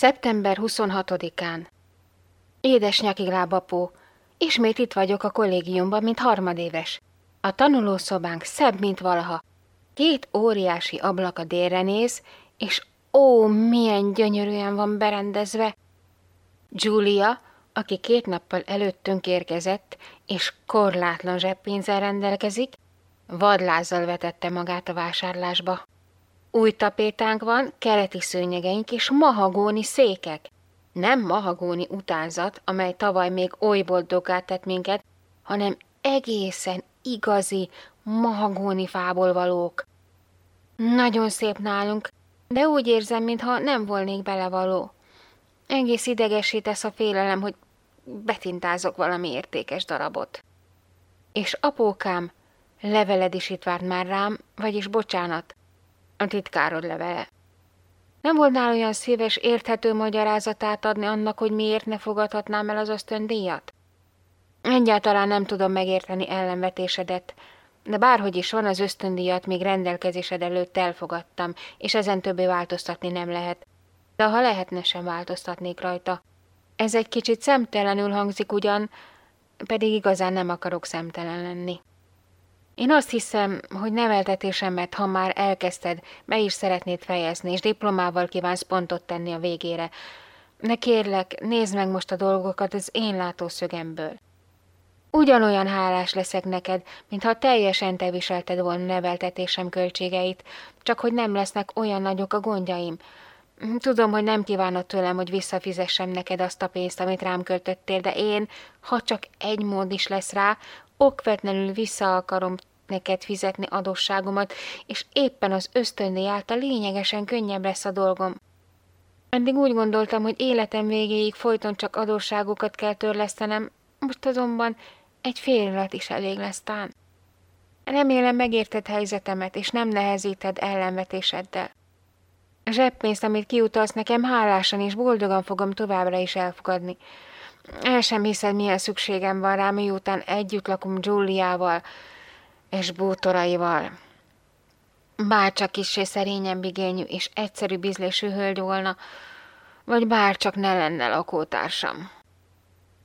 Szeptember 26-án. Édes nyakiglábapó, ismét itt vagyok a kollégiumban, mint harmadéves. A tanulószobánk szebb, mint valaha. Két óriási ablak a délre néz, és ó, milyen gyönyörűen van berendezve. Julia, aki két nappal előttünk érkezett, és korlátlan zseppénzzel rendelkezik, vadlázzal vetette magát a vásárlásba. Új tapétánk van, keleti szőnyegeink és mahagóni székek. Nem mahagóni utánzat, amely tavaly még oly boldogát tett minket, hanem egészen igazi mahagóni fából valók. Nagyon szép nálunk, de úgy érzem, mintha nem volnék belevaló. Egész idegesítesz a félelem, hogy betintázok valami értékes darabot. És apókám, leveled is itt várt már rám, vagyis bocsánat, a titkárod levele. Nem volnál olyan szíves, érthető magyarázatát adni annak, hogy miért ne fogadhatnám el az ösztöndíjat? Egyáltalán nem tudom megérteni ellenvetésedet, de bárhogy is van, az ösztöndíjat még rendelkezésed előtt elfogadtam, és ezen többé változtatni nem lehet. De ha lehetne, sem változtatnék rajta. Ez egy kicsit szemtelenül hangzik ugyan, pedig igazán nem akarok szemtelen lenni. Én azt hiszem, hogy neveltetésemet, ha már elkezdted, be is szeretnéd fejezni, és diplomával kívánsz pontot tenni a végére. Ne kérlek, nézd meg most a dolgokat az én látószögemből. Ugyanolyan hálás leszek neked, mintha teljesen te viselted volna neveltetésem költségeit, csak hogy nem lesznek olyan nagyok a gondjaim. Tudom, hogy nem kívánod tőlem, hogy visszafizessem neked azt a pénzt, amit rám költöttél, de én, ha csak egy mód is lesz rá, okvetlenül vissza akarom neked fizetni adósságomat, és éppen az ösztöndíj által lényegesen könnyebb lesz a dolgom. Eddig úgy gondoltam, hogy életem végéig folyton csak adósságokat kell törlesztenem, most azonban egy félrelet is elég lesz tán. Remélem megérted helyzetemet, és nem nehezíted ellenvetéseddel. A zseppénzt, amit kiutalsz nekem, hálásan és boldogan fogom továbbra is elfogadni. El sem hiszed, milyen szükségem van rá, miután együtt lakom Giuliával és bútoraival. Bárcsak kissé szerényen bigényű és egyszerű bizlésű hölgy volna, vagy bárcsak ne lenne lakótársam.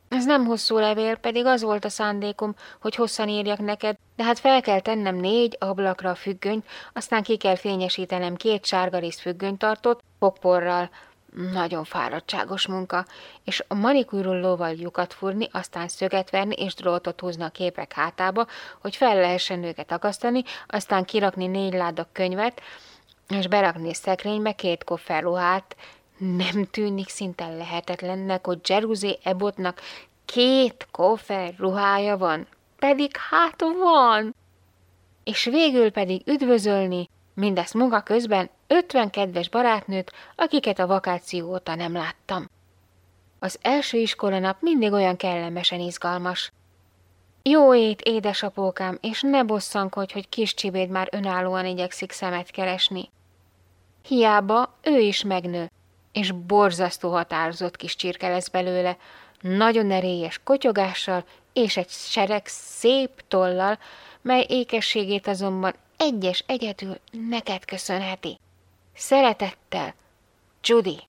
Ez nem hosszú levél, pedig az volt a szándékom, hogy hosszan írjak neked, de hát fel kell tennem négy ablakra a függönyt, aztán ki kell fényesítenem két sárgarész függönytartót, popporral, nagyon fáradtságos munka, és a manikűrullóval lyukat furni, aztán szöget verni és drótot húzni a képek hátába, hogy fel lehessen őket akasztani, aztán kirakni négy láda könyvet, és berakni szekrénybe két kofferruhát, nem tűnik szinte lehetetlennek, hogy Jeruzé Ebotnak két koffer ruhája van, pedig hát van. És végül pedig üdvözölni, mindezt munka közben ötven kedves barátnőt, akiket a vakáció óta nem láttam. Az első iskolanap mindig olyan kellemesen izgalmas. Jó ét, édesapókám, és ne bosszankodj, hogy kis csibéd már önállóan igyekszik szemet keresni. Hiába ő is megnő, és borzasztó határozott kis csirke lesz belőle, nagyon erélyes kotyogással és egy sereg szép tollal, mely ékességét azonban egyes egyedül neked köszönheti. Szeretettel, Judy.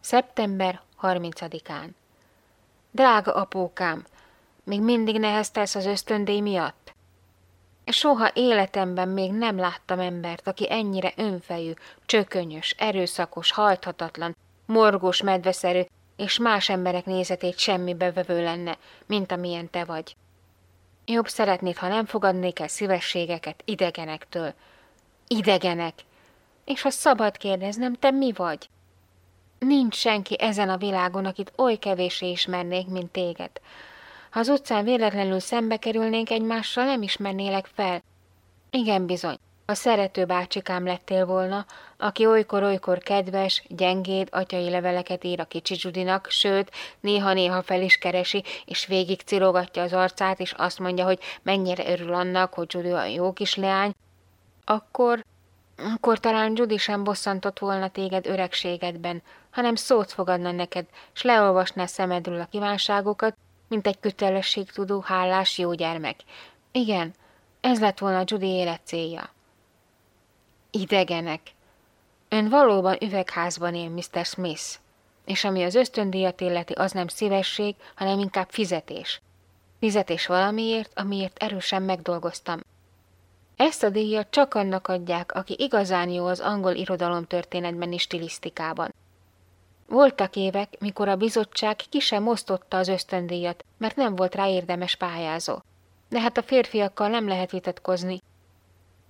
Szeptember 30-án. Drága apókám, még mindig neheztelsz az ösztöndély miatt? Soha életemben még nem láttam embert, aki ennyire önfejű, csökönyös, erőszakos, hajthatatlan, morgós medveszerű, és más emberek nézetét semmibe vevő lenne, mint amilyen te vagy. Jobb szeretnéd, ha nem fogadnék el szívességeket idegenektől. Idegenek! És ha szabad kérdeznem, te mi vagy? Nincs senki ezen a világon, akit oly kevéssé ismernék, mint téged. Ha az utcán véletlenül szembe kerülnénk egymással, nem ismernélek fel. Igen bizony, a szerető bácsikám lettél volna, aki olykor-olykor kedves, gyengéd atyai leveleket ír a kicsi Judinak, sőt, néha-néha fel is keresi, és végig cirogatja az arcát, és azt mondja, hogy mennyire örül annak, hogy Judy a jó kis leány, akkor, akkor talán Judy sem bosszantott volna téged öregségedben, hanem szót fogadna neked, s leolvasná szemedről a kívánságokat, mint egy kötelességtudó, hálás jó gyermek. Igen, ez lett volna Judy élet célja. Idegenek. Ön valóban üvegházban él, Mr. Smith, és ami az ösztöndíjat illeti, az nem szívesség, hanem inkább fizetés. Fizetés valamiért, amiért erősen megdolgoztam. Ezt a díjat csak annak adják, aki igazán jó az angol irodalom történetben és stilisztikában. Voltak évek, mikor a bizottság ki sem osztotta az ösztöndíjat, mert nem volt rá érdemes pályázó. De hát a férfiakkal nem lehet vitatkozni.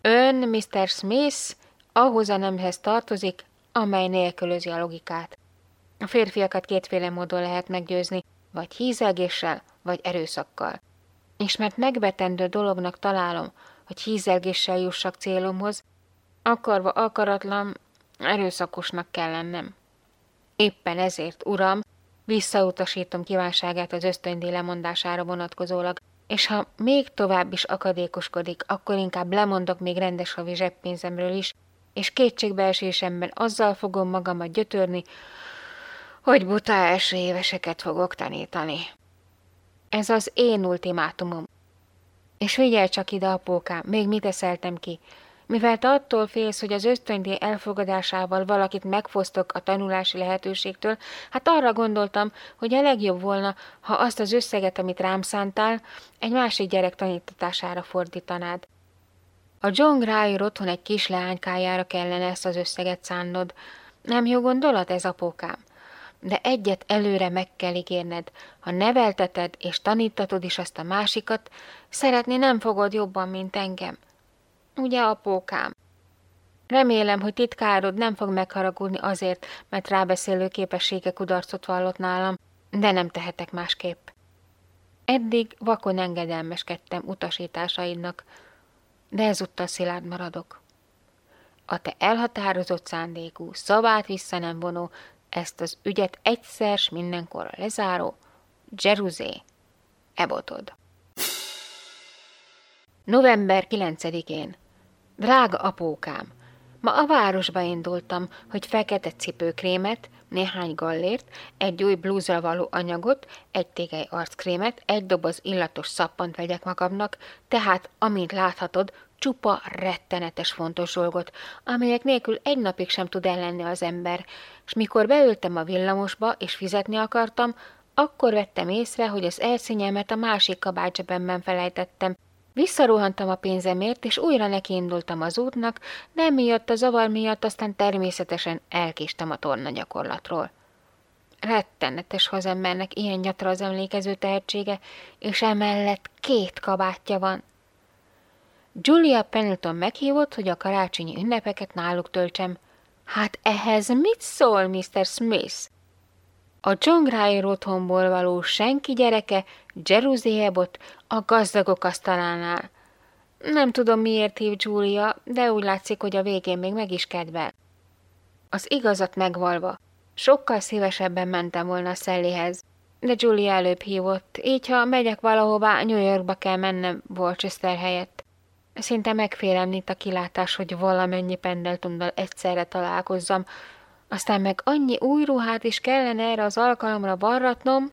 Ön, Mr. Smith, ahhoz a nemhez tartozik, amely nélkülözi a logikát. A férfiakat kétféle módon lehet meggyőzni, vagy hízelgéssel, vagy erőszakkal. És mert megbetendő dolognak találom, hogy hízelgéssel jussak célomhoz, akarva akaratlan, erőszakosnak kell lennem. Éppen ezért, uram, visszautasítom kívánságát az ösztöndíj lemondására vonatkozólag, és ha még tovább is akadékoskodik, akkor inkább lemondok még rendes havi zseppénzemről is, és kétségbeesésemben azzal fogom magamat gyötörni, hogy buta első éveseket fogok tanítani. Ez az én ultimátumom. És figyelj csak ide, apókám, még mit eszeltem ki. Mivel te attól félsz, hogy az ösztöndíj elfogadásával valakit megfosztok a tanulási lehetőségtől, hát arra gondoltam, hogy a legjobb volna, ha azt az összeget, amit rám szántál, egy másik gyerek tanítatására fordítanád. A John Grier otthon egy kis leánykájára kellene ezt az összeget szánnod. Nem jó gondolat ez, apókám? De egyet előre meg kell ígérned. Ha nevelteted és tanítatod is azt a másikat, szeretni nem fogod jobban, mint engem. Ugye, apókám? Remélem, hogy titkárod nem fog megharagudni azért, mert rábeszélő képessége kudarcot vallott nálam, de nem tehetek másképp. Eddig vakon engedelmeskedtem utasításaidnak, de ezúttal szilárd maradok. A te elhatározott szándékú, szavát vissza nem vonó, ezt az ügyet egyszer s mindenkorra lezáró, Jeruzé, Ebotod. November 9-én. Drága apókám, ma a városba indultam, hogy fekete cipőkrémet, néhány gallért, egy új blúzra való anyagot, egy tégely arckrémet, egy doboz illatos szappant vegyek magamnak, tehát, amint láthatod, csupa rettenetes fontos dolgot, amelyek nélkül egy napig sem tud ellenni az ember, és mikor beültem a villamosba és fizetni akartam, akkor vettem észre, hogy az elszínyemet a másik kabátzsebemben felejtettem. Visszaruhantam a pénzemért, és újra nekiindultam az útnak, de miatt a zavar miatt aztán természetesen elkéstem a torna gyakorlatról. Rettenetes, ha ilyen nyatra az emlékező tehetsége, és emellett két kabátja van. Julia Pendleton meghívott, hogy a karácsonyi ünnepeket náluk töltsem. Hát ehhez mit szól, Mr. Smith? A John Grier otthonból való senki gyereke, Jerusalembot, a gazdagok asztalánál. Nem tudom, miért hív Julia, de úgy látszik, hogy a végén még meg is kedvel. Az igazat megvalva, sokkal szívesebben mentem volna Szellihez, de Julia előbb hívott, így ha megyek valahová, New Yorkba kell mennem Worcester helyett. Szinte megfélemlít a kilátás, hogy valamennyi pendeltundal egyszerre találkozzam, aztán meg annyi új ruhát is kellene erre az alkalomra varratnom,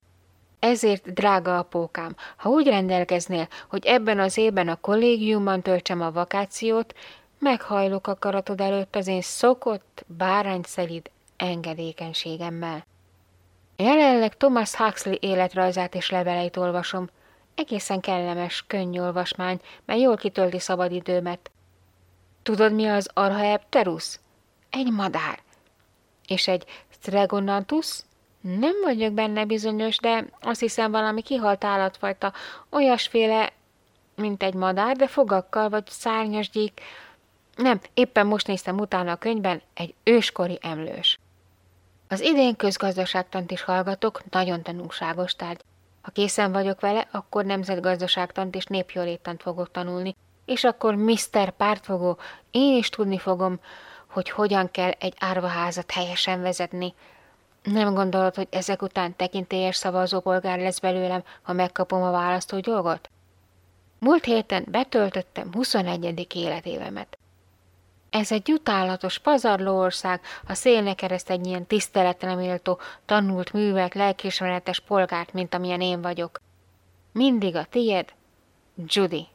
ezért, drága apókám, ha úgy rendelkeznél, hogy ebben az évben a kollégiumban töltsem a vakációt, meghajlok a karatod előtt az én szokott, bárányszelid engedékenységemmel. Jelenleg Thomas Huxley életrajzát és leveleit olvasom, Egészen kellemes, könnyű olvasmány, mely jól kitölti szabadidőmet. Tudod, mi az Archaepterus? Egy madár. És egy Stregonantus? Nem vagyok benne bizonyos, de azt hiszem valami kihalt állatfajta, olyasféle, mint egy madár, de fogakkal vagy szárnyas gyík. Nem, éppen most néztem utána a könyvben, egy őskori emlős. Az idén közgazdaságtant is hallgatok, nagyon tanulságos tárgy. Ha készen vagyok vele, akkor nemzetgazdaságtant és népjólétant fogok tanulni, és akkor Mr. Pártfogó, én is tudni fogom, hogy hogyan kell egy árvaházat helyesen vezetni. Nem gondolod, hogy ezek után tekintélyes szavazópolgár lesz belőlem, ha megkapom a választó dolgot? Múlt héten betöltöttem 21. életévemet. Ez egy utálatos, pazarló ország, a szélnek kereszt egy ilyen tiszteletre méltó, tanult, művelt, lelkismeretes polgárt, mint amilyen én vagyok. Mindig a tied, Judy.